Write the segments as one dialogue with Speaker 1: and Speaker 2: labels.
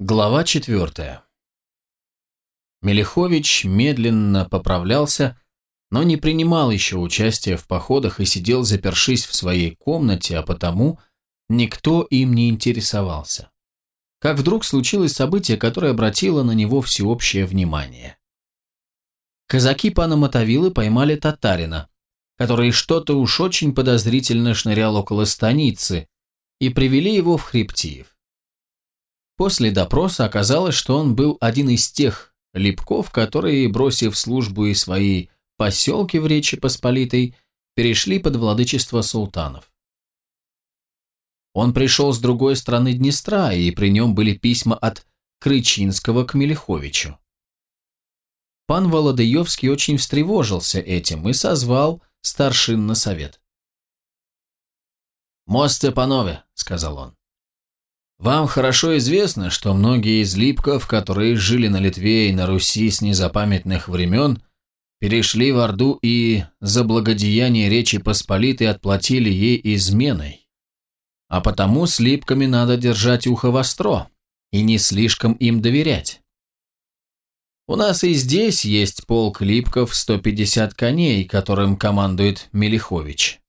Speaker 1: Глава четвертая. Мелихович медленно поправлялся, но не принимал еще участия в походах и сидел запершись в своей комнате, а потому никто им не интересовался. Как вдруг случилось событие, которое обратило на него всеобщее внимание. Казаки пана Мотовилы поймали татарина, который что-то уж очень подозрительно шнырял около станицы, и привели его в Хребтиев. После допроса оказалось, что он был один из тех липков, которые, бросив службу и свои поселки в Речи Посполитой, перешли под владычество султанов. Он пришел с другой стороны Днестра, и при нем были письма от Крычинского к Мелиховичу. Пан Володоевский очень встревожился этим и созвал старшин на совет. «Мост панове», — сказал он, вам хорошо известно, что многие из липков, которые жили на Литве и на Руси с незапамятных времен, перешли в Орду и за благодеяние Речи Посполитой отплатили ей изменой. А потому с липками надо держать ухо востро и не слишком им доверять. У нас и здесь есть полк липков 150 коней, которым командует Мелихович.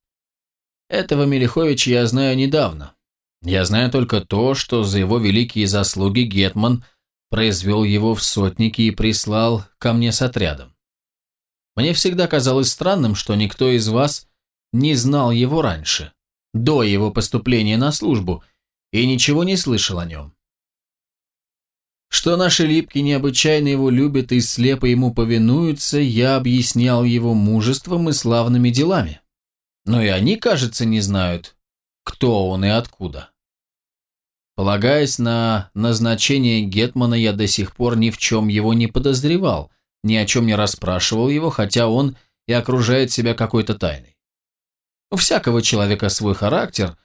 Speaker 1: Этого Мелиховича я знаю недавно. Я знаю только то, что за его великие заслуги Гетман произвел его в сотники и прислал ко мне с отрядом. Мне всегда казалось странным, что никто из вас не знал его раньше, до его поступления на службу, и ничего не слышал о нем. Что наши липки необычайно его любят и слепо ему повинуются, я объяснял его мужеством и славными делами. Но и они, кажется, не знают, кто он и откуда. Полагаясь на назначение Гетмана, я до сих пор ни в чем его не подозревал, ни о чем не расспрашивал его, хотя он и окружает себя какой-то тайной. У всякого человека свой характер,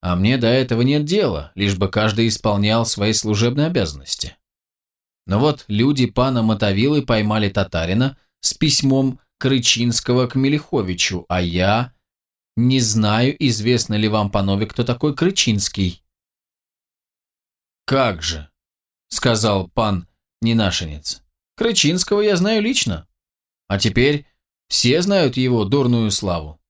Speaker 1: а мне до этого нет дела, лишь бы каждый исполнял свои служебные обязанности. Но вот люди пана Мотовилы поймали татарина с письмом Крычинского к Мелиховичу, а я не знаю, известно ли вам, панове, кто такой Крычинский. «Как же», — сказал пан Ненашенец. «Крычинского я знаю лично. А теперь все знают его дурную славу».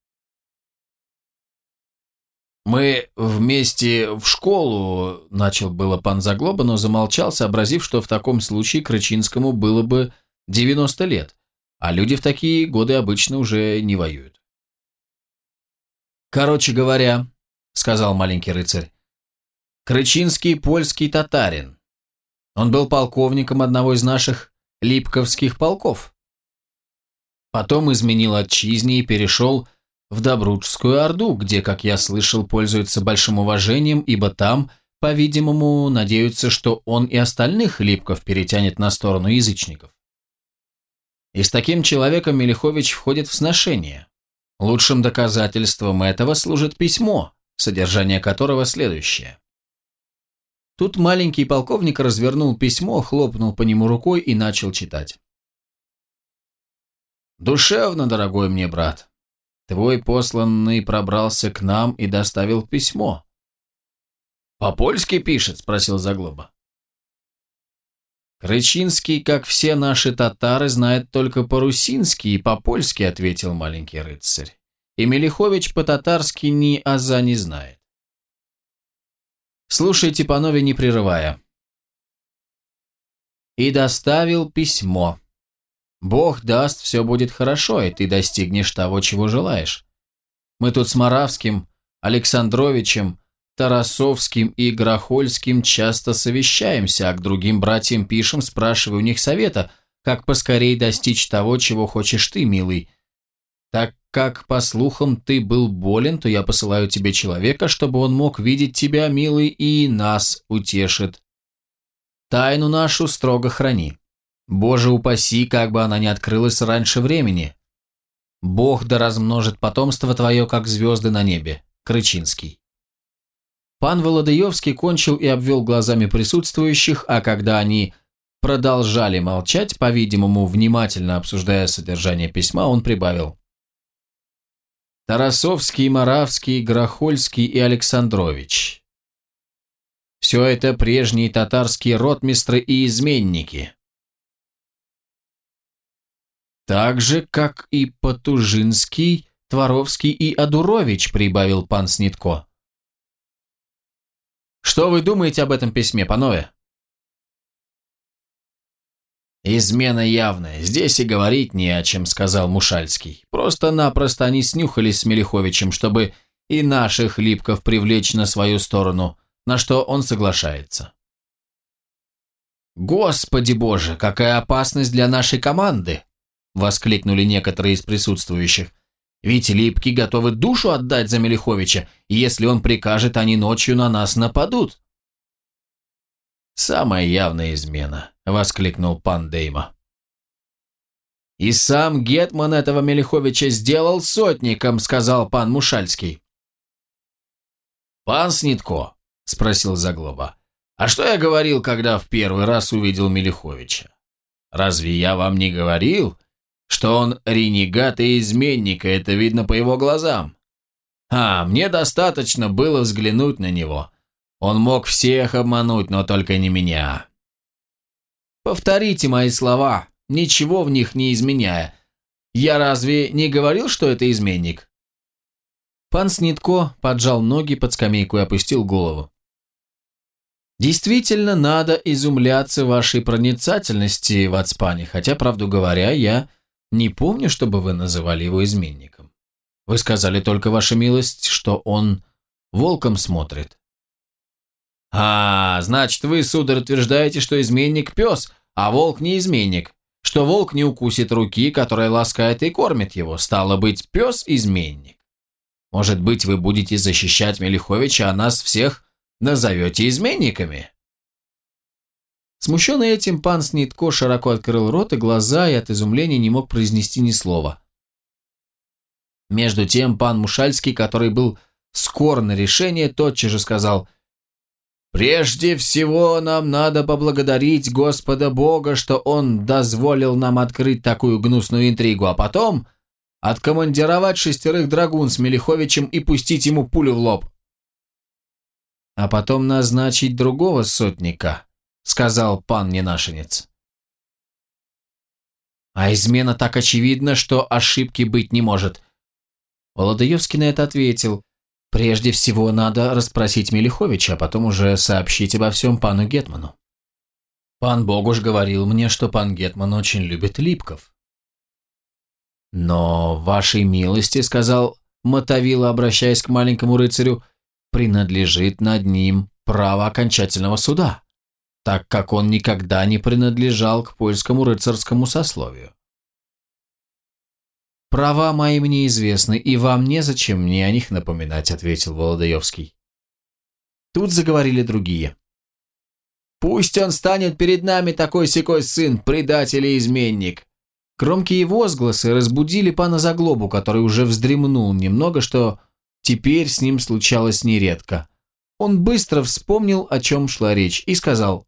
Speaker 1: «Мы вместе в школу», — начал было пан Заглоба, но замолчал, сообразив, что в таком случае Крычинскому было бы 90 лет, а люди в такие годы обычно уже не воюют. «Короче говоря», — сказал маленький рыцарь, «Крычинский польский татарин. Он был полковником одного из наших липковских полков. Потом изменил отчизне и перешел в Добручскую Орду, где, как я слышал, пользуется большим уважением, ибо там, по-видимому, надеются, что он и остальных липков перетянет на сторону язычников. И с таким человеком Мелихович входит в сношение. Лучшим доказательством этого служит письмо, содержание которого следующее. Тут маленький полковник развернул письмо, хлопнул по нему рукой и начал читать. «Душевно, дорогой мне брат, твой посланный пробрался к нам и доставил письмо». «По-польски пишет?» – спросил Заглоба. «Крычинский, как все наши татары, знает только по-русински и по-польски», — ответил маленький рыцарь. «И Мелихович по-татарски ни аза не знает». «Слушайте, панове, не прерывая». «И доставил письмо. Бог даст, все будет хорошо, и ты достигнешь того, чего желаешь. Мы тут с Моравским, Александровичем, Тарасовским и Грохольским часто совещаемся, а к другим братьям пишем, спрашивая у них совета, как поскорей достичь того, чего хочешь ты, милый. Так как, по слухам, ты был болен, то я посылаю тебе человека, чтобы он мог видеть тебя, милый, и нас утешит. Тайну нашу строго храни. Боже упаси, как бы она ни открылась раньше времени. Бог да размножит потомство твое, как звезды на небе. Крычинский. Пан Володаевский кончил и обвел глазами присутствующих, а когда они продолжали молчать, по-видимому, внимательно обсуждая содержание письма, он прибавил. Тарасовский, Моравский, Грохольский и Александрович. Все это прежние татарские ротмистры и изменники. Так же, как и Потужинский, Творовский и Адурович, прибавил пан Снитко. Что вы думаете об этом письме, панове? «Измена явная. Здесь и говорить не о чем», — сказал Мушальский. «Просто-напросто они снюхались с Мелиховичем, чтобы и наших липков привлечь на свою сторону, на что он соглашается». «Господи боже, какая опасность для нашей команды!» — воскликнули некоторые из присутствующих. «Ведь липки готовы душу отдать за Мелиховича, и если он прикажет, они ночью на нас нападут». «Самая явная измена», — воскликнул пан Дейма. «И сам Гетман этого Мелиховича сделал сотником», — сказал пан Мушальский. «Пан Снитко», — спросил Заглоба, — «а что я говорил, когда в первый раз увидел Мелиховича? Разве я вам не говорил, что он ренегат и изменник, и это видно по его глазам? А, мне достаточно было взглянуть на него» Он мог всех обмануть, но только не меня. Повторите мои слова, ничего в них не изменяя. Я разве не говорил, что это изменник? Пан Снитко поджал ноги под скамейку и опустил голову. Действительно, надо изумляться вашей проницательности в Ацпане, хотя, правду говоря, я не помню, чтобы вы называли его изменником. Вы сказали только, ваша милость, что он волком смотрит. «А, значит, вы, сударь, утверждаете, что изменник – пес, а волк не изменник, что волк не укусит руки, которая ласкает и кормит его, стало быть, пес – изменник. Может быть, вы будете защищать Мелиховича, а нас всех назовете изменниками?» Смущенный этим, пан Снитко широко открыл рот и глаза и от изумления не мог произнести ни слова. Между тем пан Мушальский, который был скор на решение, тотчас же сказал – Прежде всего нам надо поблагодарить Господа Бога, что Он дозволил нам открыть такую гнусную интригу, а потом откомандировать шестерых драгун с Мелиховичем и пустить ему пулю в лоб. А потом назначить другого сотника, сказал пан Ненашенец. А измена так очевидна, что ошибки быть не может. Володаевский на это ответил. Прежде всего надо расспросить Мелиховича, а потом уже сообщить обо всем пану Гетману. Пан Богуш говорил мне, что пан Гетман очень любит липков. Но, вашей милости, сказал Мотовила, обращаясь к маленькому рыцарю, принадлежит над ним право окончательного суда, так как он никогда не принадлежал к польскому рыцарскому сословию. «Права мои мне известны, и вам незачем мне о них напоминать», — ответил Володаевский. Тут заговорили другие. «Пусть он станет перед нами такой-сякой сын, предатель и изменник!» Громкие возгласы разбудили пана Заглобу, который уже вздремнул немного, что теперь с ним случалось нередко. Он быстро вспомнил, о чем шла речь, и сказал,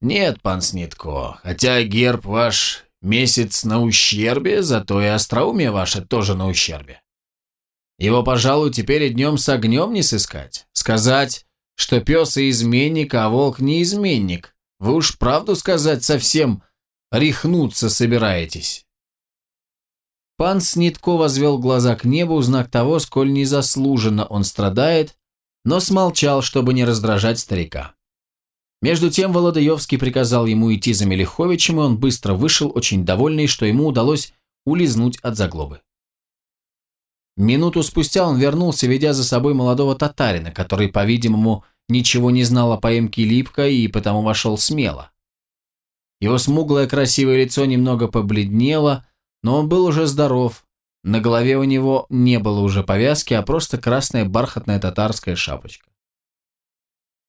Speaker 1: «Нет, пан Снитко, хотя герб ваш Месяц на ущербе, зато и остроумие ваше тоже на ущербе. Его, пожалуй, теперь и днем с огнем не сыскать. Сказать, что пес и изменник, а волк не изменник. Вы уж правду сказать совсем рехнуться собираетесь. Пан Снитко возвел глаза к небу, знак того, сколь незаслуженно он страдает, но смолчал, чтобы не раздражать старика. Между тем Володаевский приказал ему идти за Мелиховичем, и он быстро вышел, очень довольный, что ему удалось улизнуть от заглобы. Минуту спустя он вернулся, ведя за собой молодого татарина, который, по-видимому, ничего не знал о поимке Липка и потому вошел смело. Его смуглое красивое лицо немного побледнело, но он был уже здоров. На голове у него не было уже повязки, а просто красная бархатная татарская шапочка.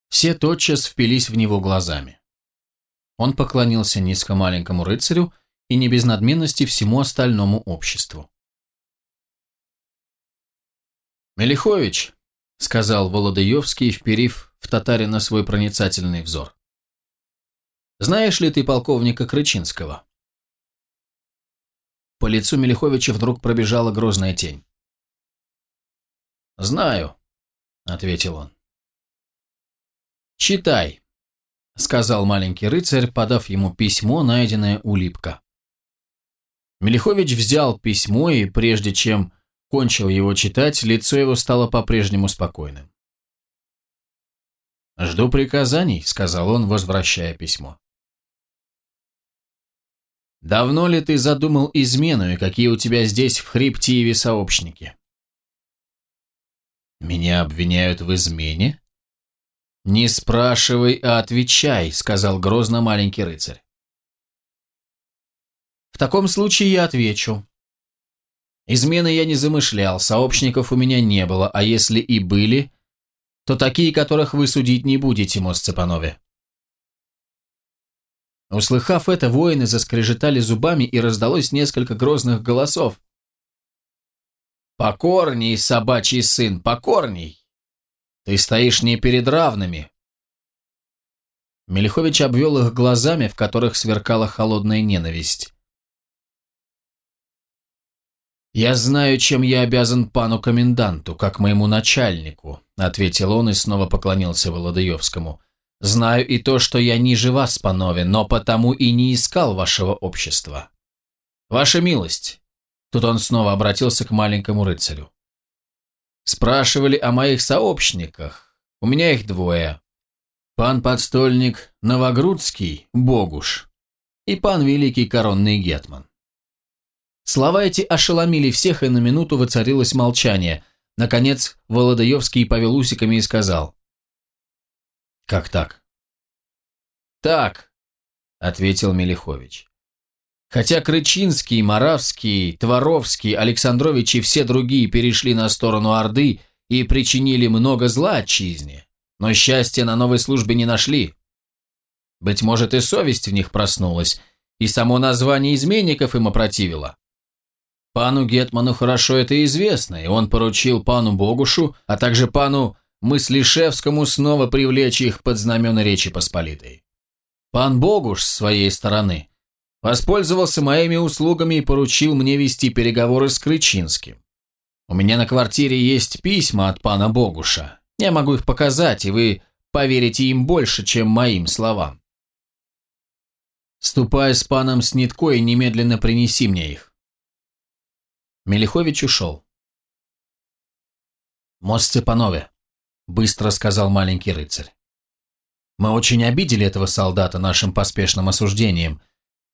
Speaker 1: Все тотчас впились в него глазами. Он поклонился низко маленькому рыцарю и не без надменности всему остальному обществу. «Мелихович», — сказал Володаевский, вперив в татарина свой проницательный взор. «Знаешь ли ты полковника Крычинского?» По лицу Мелиховича вдруг пробежала грозная тень. «Знаю», — ответил он. «Читай», — сказал маленький рыцарь, подав ему письмо, найденное у Липка. Мелихович взял письмо, и прежде чем кончил его читать, лицо его стало по-прежнему спокойным. «Жду приказаний», — сказал он, возвращая письмо. «Давно ли ты задумал измену, и какие у тебя здесь в Хриптиеве сообщники?» «Меня обвиняют в измене?» «Не спрашивай, а отвечай», — сказал грозно маленький рыцарь. «В таком случае я отвечу. Измены я не замышлял, сообщников у меня не было, а если и были, то такие, которых вы судить не будете, мост Цепанове». Услыхав это, воины заскрежетали зубами и раздалось несколько грозных голосов. «Покорней, собачий сын, покорней! Ты стоишь не перед равными!» Мелихович обвел их глазами, в которых сверкала холодная ненависть. «Я знаю, чем я обязан пану коменданту, как моему начальнику», ответил он и снова поклонился Володаевскому. Знаю и то, что я ниже вас, панове, но потому и не искал вашего общества. Ваша милость. Тут он снова обратился к маленькому рыцарю. Спрашивали о моих сообщниках. У меня их двое. Пан подстольник Новогрудский, Богуш, и пан великий коронный гетман. Слова эти ошеломили всех, и на минуту воцарилось молчание. Наконец, Володаевский повел усиками и сказал. «Как так?» «Так», — ответил Мелихович. Хотя Крычинский, Моравский, Творовский, Александрович и все другие перешли на сторону Орды и причинили много зла отчизне, но счастья на новой службе не нашли. Быть может, и совесть в них проснулась, и само название изменников им опротивило. Пану Гетману хорошо это известно, и он поручил пану Богушу, а также пану Мыслишевскому снова привлечь их под знамена Речи Посполитой. Пан Богуш, с своей стороны, воспользовался моими услугами и поручил мне вести переговоры с Крычинским. У меня на квартире есть письма от пана Богуша. Я могу их показать, и вы поверите им больше, чем моим словам. Ступай с паном Снитко и немедленно принеси мне их. Мелихович ушел. Мост Цепанове. – быстро сказал маленький рыцарь. «Мы очень обидели этого солдата нашим поспешным осуждением,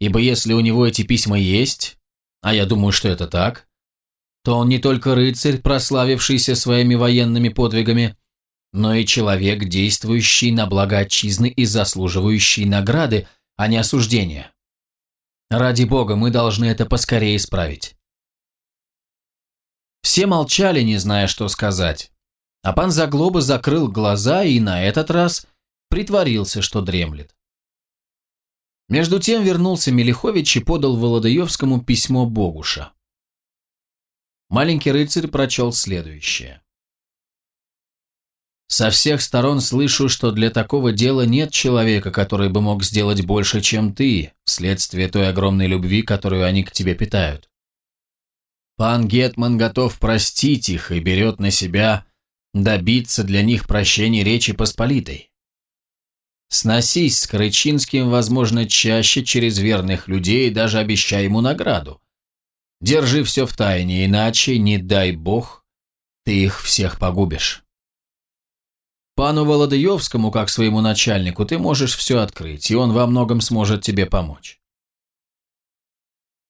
Speaker 1: ибо если у него эти письма есть, а я думаю, что это так, то он не только рыцарь, прославившийся своими военными подвигами, но и человек, действующий на благо отчизны и заслуживающий награды, а не осуждения. Ради бога, мы должны это поскорее исправить». Все молчали, не зная, что сказать. А пан Заглоба закрыл глаза и на этот раз притворился, что дремлет. Между тем вернулся Мелихович и подал Володаевскому письмо Богуша. Маленький рыцарь прочел следующее. «Со всех сторон слышу, что для такого дела нет человека, который бы мог сделать больше, чем ты, вследствие той огромной любви, которую они к тебе питают. Пан Гетман готов простить их и берет на себя добиться для них прощения Речи Посполитой. Сносись с Крычинским, возможно, чаще через верных людей, даже обещай ему награду. Держи все в тайне, иначе, не дай бог, ты их всех погубишь. Пану Володаевскому, как своему начальнику, ты можешь все открыть, и он во многом сможет тебе помочь.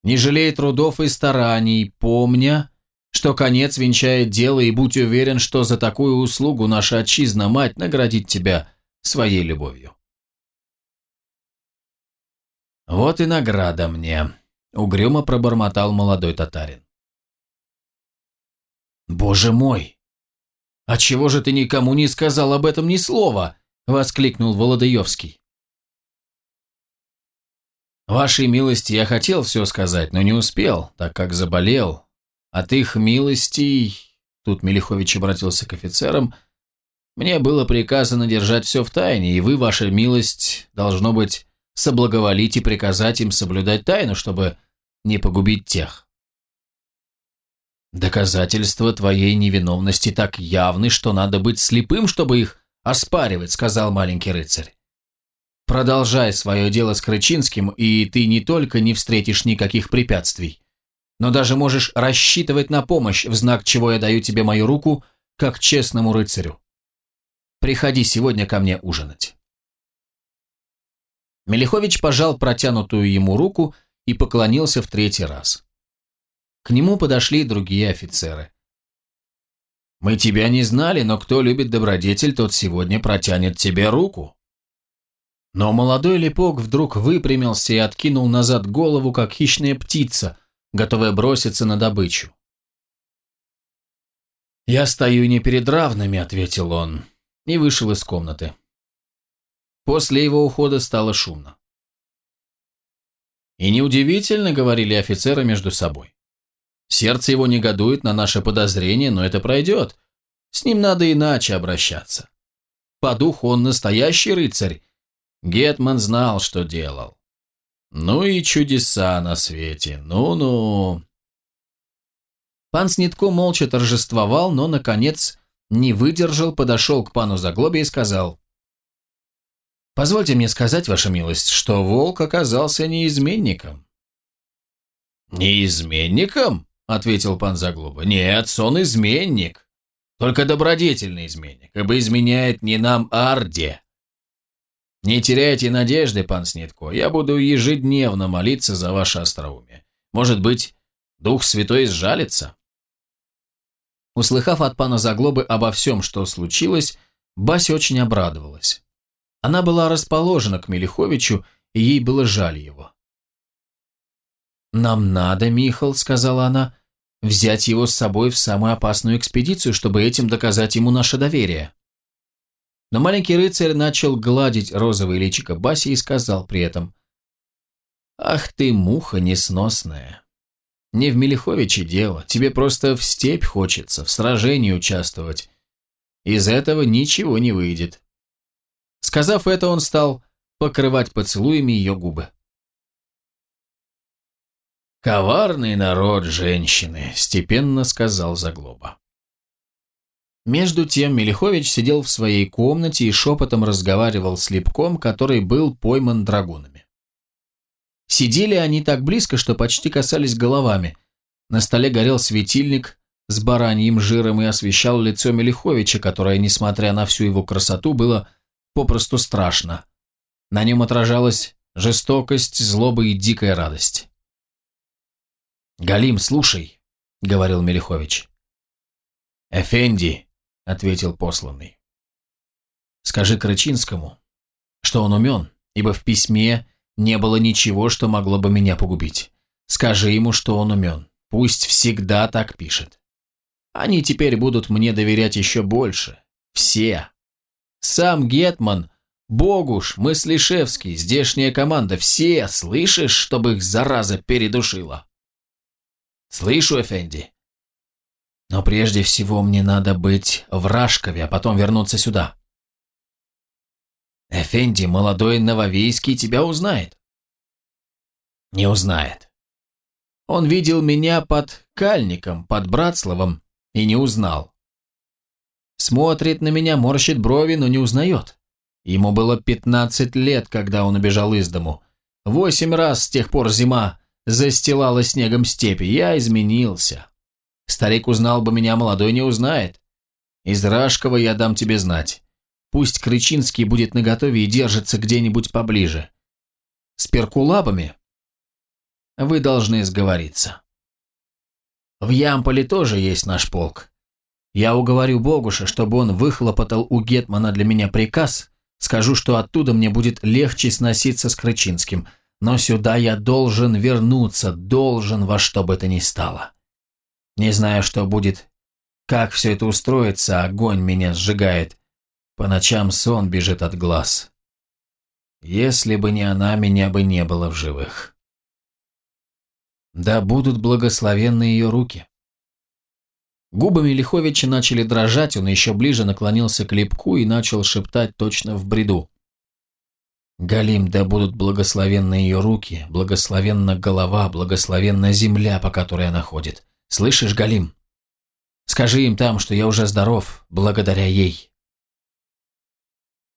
Speaker 1: Не жалей трудов и стараний, помня, что конец венчает дело, и будь уверен, что за такую услугу наша отчизна-мать наградит тебя своей любовью. «Вот и награда мне», — угрюмо пробормотал молодой татарин. «Боже мой! А чего же ты никому не сказал об этом ни слова?» — воскликнул Володаевский. «Вашей милости я хотел все сказать, но не успел, так как заболел, от их милостей, тут Мелихович обратился к офицерам, мне было приказано держать все в тайне, и вы, ваша милость, должно быть, соблаговолить и приказать им соблюдать тайну, чтобы не погубить тех. Доказательства твоей невиновности так явны, что надо быть слепым, чтобы их оспаривать», — сказал маленький рыцарь. «Продолжай свое дело с Крычинским, и ты не только не встретишь никаких препятствий, но даже можешь рассчитывать на помощь, в знак чего я даю тебе мою руку, как честному рыцарю. Приходи сегодня ко мне ужинать». Мелихович пожал протянутую ему руку и поклонился в третий раз. К нему подошли другие офицеры. «Мы тебя не знали, но кто любит добродетель, тот сегодня протянет тебе руку». Но молодой лепок вдруг выпрямился и откинул назад голову, как хищная птица, готовая броситься на добычу. «Я стою не перед равными», — ответил он, и вышел из комнаты. После его ухода стало шумно. И неудивительно, говорили офицеры между собой. Сердце его негодует на наше подозрение, но это пройдет. С ним надо иначе обращаться. По духу он настоящий рыцарь. Гетман знал, что делал. Ну и чудеса на свете, ну-ну. Пан Снитко молча торжествовал, но, наконец, не выдержал, подошел к пану Заглобе и сказал, «Позвольте мне сказать, ваша милость, что волк оказался не изменником». «Не изменником?» — ответил пан Заглоба. «Нет, он изменник. Только добродетельный изменник, ибо изменяет не нам, а Орде. Не теряйте надежды, пан Снитко, я буду ежедневно молиться за ваше остроумие. Может быть, Дух Святой сжалится?» Услыхав от пана Заглобы обо всем, что случилось, Бася очень обрадовалась. Она была расположена к Мелиховичу, и ей было жаль его. «Нам надо, Михал», — сказала она, — «взять его с собой в самую опасную экспедицию, чтобы этим доказать ему наше доверие». Но маленький рыцарь начал гладить розовое личико Баси и сказал при этом, «Ах ты, муха несносная! Не в Мелиховиче дело, тебе просто в степь хочется, в сражении участвовать. Из этого ничего не выйдет». Сказав это, он стал покрывать поцелуями ее губы. «Коварный народ женщины», – степенно сказал Заглоба. Между тем Мелихович сидел в своей комнате и шепотом разговаривал с Лепком, который был пойман драгунами. Сидели они так близко, что почти касались головами. На столе горел светильник с бараньим жиром и освещал лицо Мелиховича, которое, несмотря на всю его красоту, было попросту страшно. На нем отражалась жестокость, злоба и дикая радость. «Галим, слушай», — говорил Мелихович. «Эфенди», — ответил посланный. «Скажи Крычинскому, что он умен, ибо в письме не было ничего, что могло бы меня погубить. Скажи ему, что он умен. Пусть всегда так пишет. Они теперь будут мне доверять еще больше. Все. Сам Гетман, Богуш, Мыслишевский, здешняя команда, все, слышишь, чтобы их зараза передушила?» «Слышу, Эфенди. Но прежде всего мне надо быть в Рашкове, а потом вернуться сюда». «Эфенди, молодой Нововейский тебя узнает». «Не узнает. Он видел меня под Кальником, под Братславом, и не узнал. Смотрит на меня, морщит брови, но не узнает. Ему было пятнадцать лет, когда он убежал из дому. Восемь раз с тех пор зима застилала снегом степи. Я изменился. Старик узнал бы меня, молодой не узнает. Из Рашкова я дам тебе знать. Пусть Крычинский будет наготове и держится где-нибудь поближе. С перкулабами вы должны сговориться. В Ямполе тоже есть наш полк. Я уговорю Богуша, чтобы он выхлопотал у Гетмана для меня приказ, скажу, что оттуда мне будет легче сноситься с Крычинским – но сюда я должен вернуться, должен во что бы то ни стало. Не знаю, что будет, как все это устроится, огонь меня сжигает. По ночам сон бежит от глаз. Если бы не она, меня бы не было в живых. Да будут благословенны ее руки. Губами Лиховича начали дрожать, он еще ближе наклонился к лепку и начал шептать точно в бреду. Галим, да будут благословенны ее руки, благословенна голова, благословенна земля, по которой она ходит. Слышишь, Галим? Скажи им там, что я уже здоров, благодаря ей.